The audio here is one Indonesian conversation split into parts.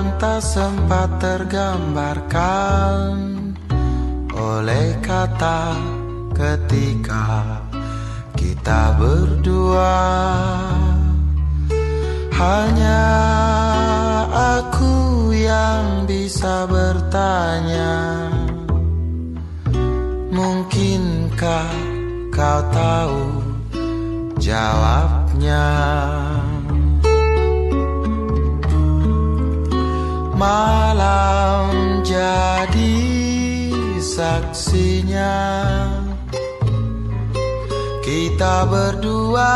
yang tak sempat tergambarkan oleh kata ketika kita berdua. Hanya aku yang bisa bertanya Mungkinkah kau tahu jawabnya Malam jadi saksinya. Kita berdua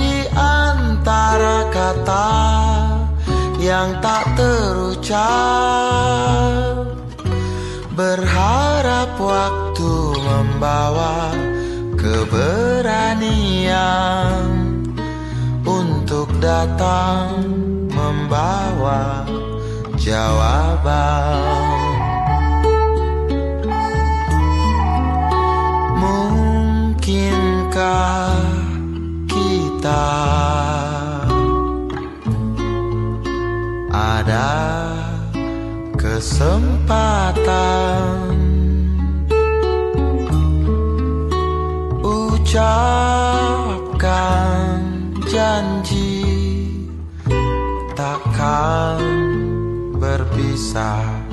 di antara kata yang tak terucap. Berharap waktu membawa keberanian Untuk datang membawa jawaban Mungkinkah kita ada kesempatan Ucapkan janji berpisah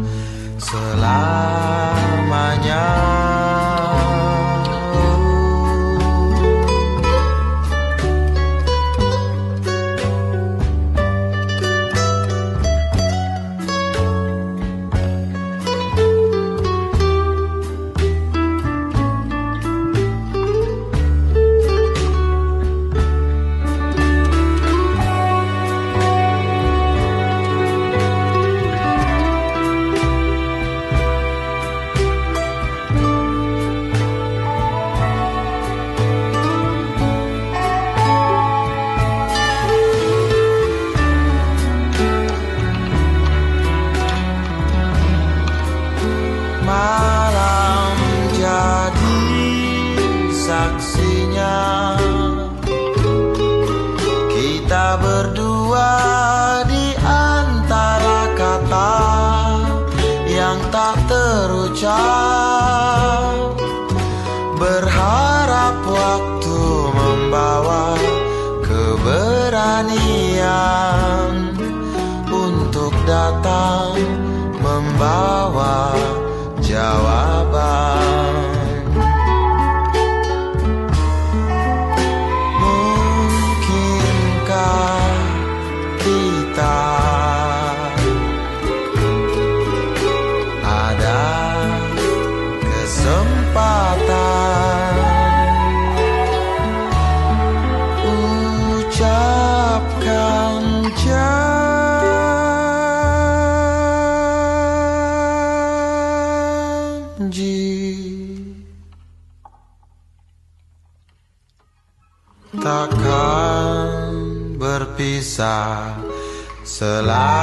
selamanya. Saksinya. Kita berdua di antara kata Yang tak terucap. Berharap waktu membawa keberanian Untuk datang membawa jawaban janji Takkan berpisah selamanya